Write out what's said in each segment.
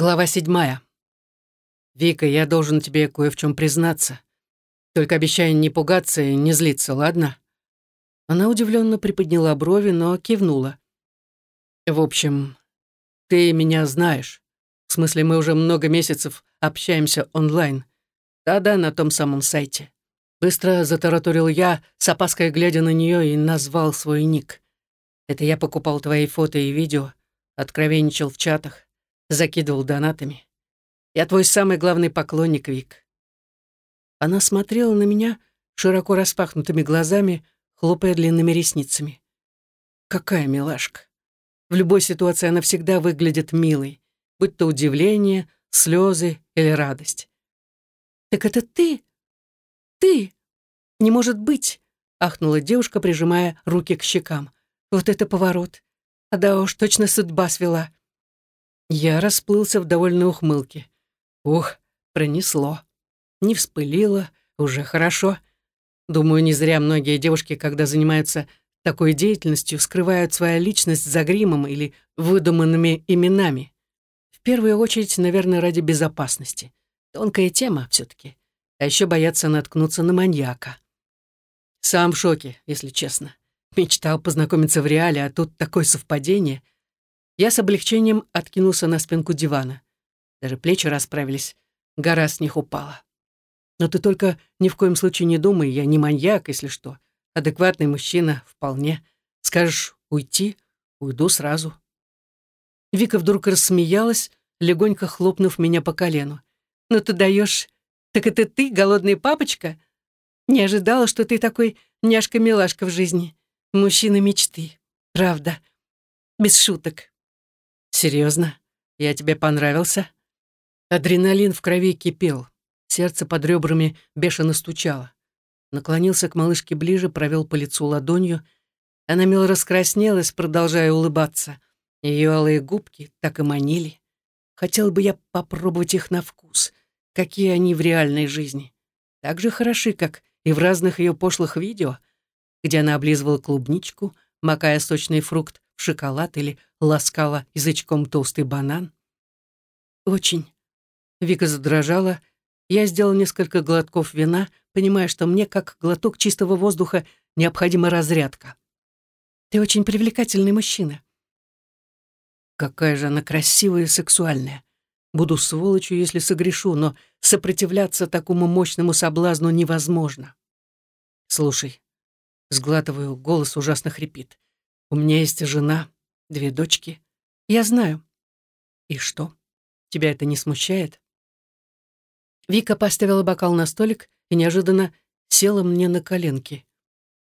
Глава седьмая. «Вика, я должен тебе кое в чем признаться. Только обещай не пугаться и не злиться, ладно?» Она удивленно приподняла брови, но кивнула. «В общем, ты меня знаешь. В смысле, мы уже много месяцев общаемся онлайн. Да-да, на том самом сайте. Быстро затараторил я, с опаской глядя на нее, и назвал свой ник. Это я покупал твои фото и видео, откровенничал в чатах, закидывал донатами. Я твой самый главный поклонник, Вик. Она смотрела на меня широко распахнутыми глазами, хлопая длинными ресницами. Какая милашка. В любой ситуации она всегда выглядит милой, будь то удивление, слезы или радость. «Так это ты? Ты? Не может быть!» — ахнула девушка, прижимая руки к щекам. «Вот это поворот! А да уж, точно судьба свела!» Я расплылся в довольной ухмылке. Ух, пронесло. Не вспылило, уже хорошо. Думаю, не зря многие девушки, когда занимаются такой деятельностью, скрывают свою личность за гримом или выдуманными именами. В первую очередь, наверное, ради безопасности. Тонкая тема все таки А еще боятся наткнуться на маньяка. Сам в шоке, если честно. Мечтал познакомиться в реале, а тут такое совпадение. Я с облегчением откинулся на спинку дивана. Даже плечи расправились. Гора с них упала. Но ты только ни в коем случае не думай, я не маньяк, если что. Адекватный мужчина, вполне. Скажешь уйти, уйду сразу. Вика вдруг рассмеялась, легонько хлопнув меня по колену. «Ну ты даешь. Так это ты, голодный папочка? Не ожидала, что ты такой няшка-милашка в жизни. Мужчина мечты. Правда. Без шуток». «Серьезно? Я тебе понравился?» Адреналин в крови кипел. Сердце под ребрами бешено стучало. Наклонился к малышке ближе, провел по лицу ладонью. Она мило раскраснелась, продолжая улыбаться. Ее алые губки так и манили. Хотел бы я попробовать их на вкус. Какие они в реальной жизни. Так же хороши, как и в разных ее пошлых видео, где она облизывала клубничку, макая сочный фрукт в шоколад или ласкала язычком толстый банан. Очень. Вика задрожала. Я сделал несколько глотков вина, понимая, что мне, как глоток чистого воздуха, необходима разрядка. «Ты очень привлекательный мужчина». Какая же она красивая и сексуальная. Буду сволочью, если согрешу, но сопротивляться такому мощному соблазну невозможно. Слушай, сглатываю, голос ужасно хрипит. У меня есть жена, две дочки. Я знаю. И что? Тебя это не смущает? Вика поставила бокал на столик и неожиданно села мне на коленки.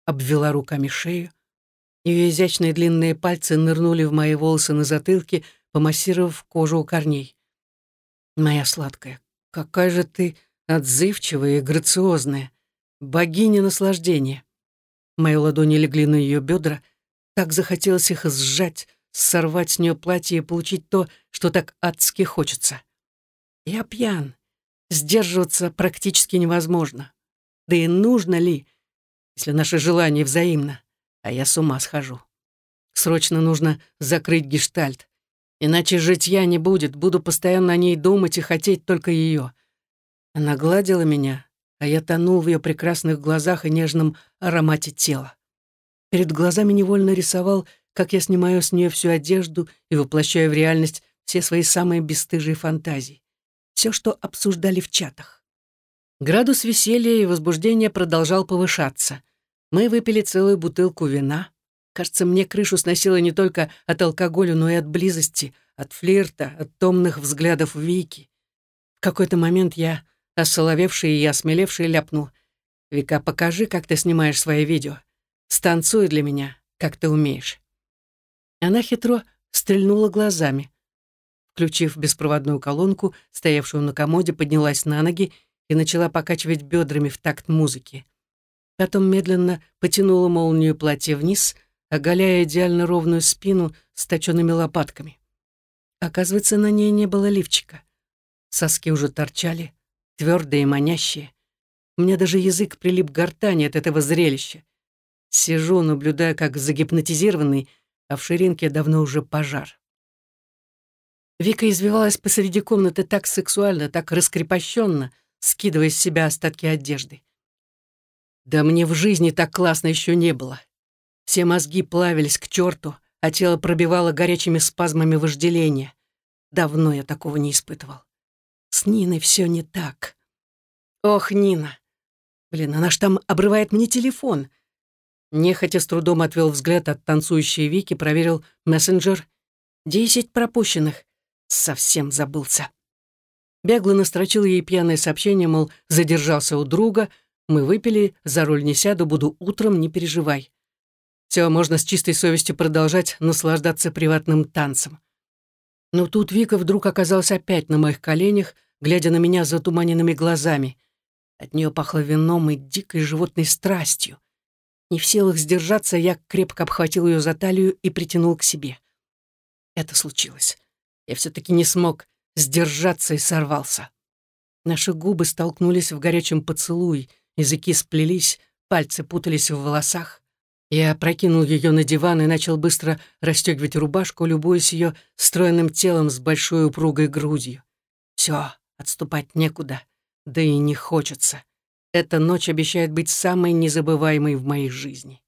Обвела руками шею. Ее изящные длинные пальцы нырнули в мои волосы на затылке, помассировав кожу у корней. «Моя сладкая, какая же ты отзывчивая и грациозная, богиня наслаждения!» Мои ладони легли на ее бедра, так захотелось их сжать, сорвать с нее платье и получить то, что так адски хочется. Я пьян, Сдерживаться практически невозможно. Да и нужно ли, если наше желание взаимно, а я с ума схожу. Срочно нужно закрыть гештальт. Иначе житья не будет, буду постоянно о ней думать и хотеть только ее. Она гладила меня, а я тонул в ее прекрасных глазах и нежном аромате тела. Перед глазами невольно рисовал, как я снимаю с нее всю одежду и воплощаю в реальность все свои самые бесстыжие фантазии все, что обсуждали в чатах. Градус веселья и возбуждения продолжал повышаться. Мы выпили целую бутылку вина. Кажется, мне крышу сносило не только от алкоголя, но и от близости, от флирта, от томных взглядов Вики. В какой-то момент я, осоловевший и осмелевший, ляпнул. «Вика, покажи, как ты снимаешь свои видео. Станцуй для меня, как ты умеешь». Она хитро стрельнула глазами включив беспроводную колонку, стоявшую на комоде, поднялась на ноги и начала покачивать бедрами в такт музыки. Потом медленно потянула молнию платья вниз, оголяя идеально ровную спину с точенными лопатками. Оказывается, на ней не было лифчика. Соски уже торчали, твердые и манящие. У меня даже язык прилип к гортани от этого зрелища. Сижу, наблюдая, как загипнотизированный, а в ширинке давно уже пожар. Вика извивалась посреди комнаты так сексуально, так раскрепощенно, скидывая с себя остатки одежды. Да мне в жизни так классно еще не было. Все мозги плавились к черту, а тело пробивало горячими спазмами вожделения. Давно я такого не испытывал. С Ниной все не так. Ох, Нина. Блин, она ж там обрывает мне телефон. Нехотя с трудом отвел взгляд от танцующей Вики, проверил мессенджер. Десять пропущенных. Совсем забылся. Бегло настрочил ей пьяное сообщение, мол, задержался у друга, мы выпили, за руль не сяду, буду утром, не переживай. Все, можно с чистой совестью продолжать наслаждаться приватным танцем. Но тут Вика вдруг оказалась опять на моих коленях, глядя на меня затуманенными глазами. От нее пахло вином и дикой животной страстью. Не в силах сдержаться, я крепко обхватил ее за талию и притянул к себе. Это случилось. Я все-таки не смог сдержаться и сорвался. Наши губы столкнулись в горячем поцелуй, языки сплелись, пальцы путались в волосах. Я прокинул ее на диван и начал быстро расстегивать рубашку, любуясь ее стройным телом с большой упругой грудью. Все, отступать некуда, да и не хочется. Эта ночь обещает быть самой незабываемой в моей жизни.